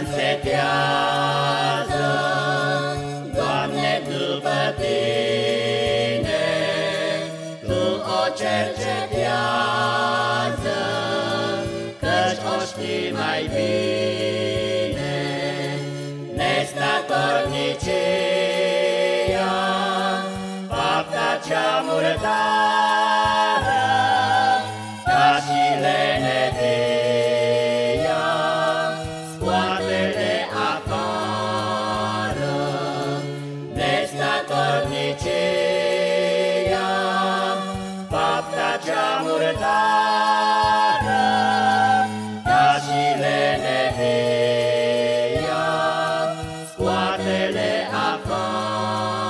cercetează, Doamne, după Tine, Tu o cercetează, Căci o știi mai bine, Nestatornicia, fapta cea murdară, murdară, ca și lenedia, scoate-le afară.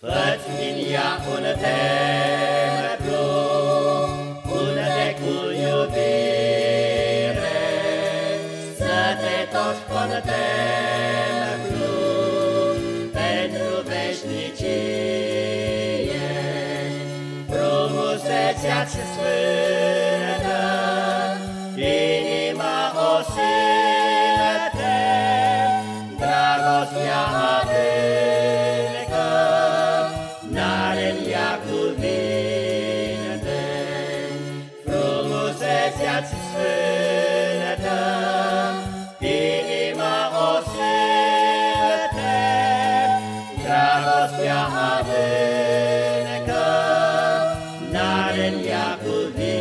Fă-ți din ea un templu, unde cu iubire, Să te tot contemplu veșnicie. Frumusețea-ți sfântă, inima o simte, when Yaakov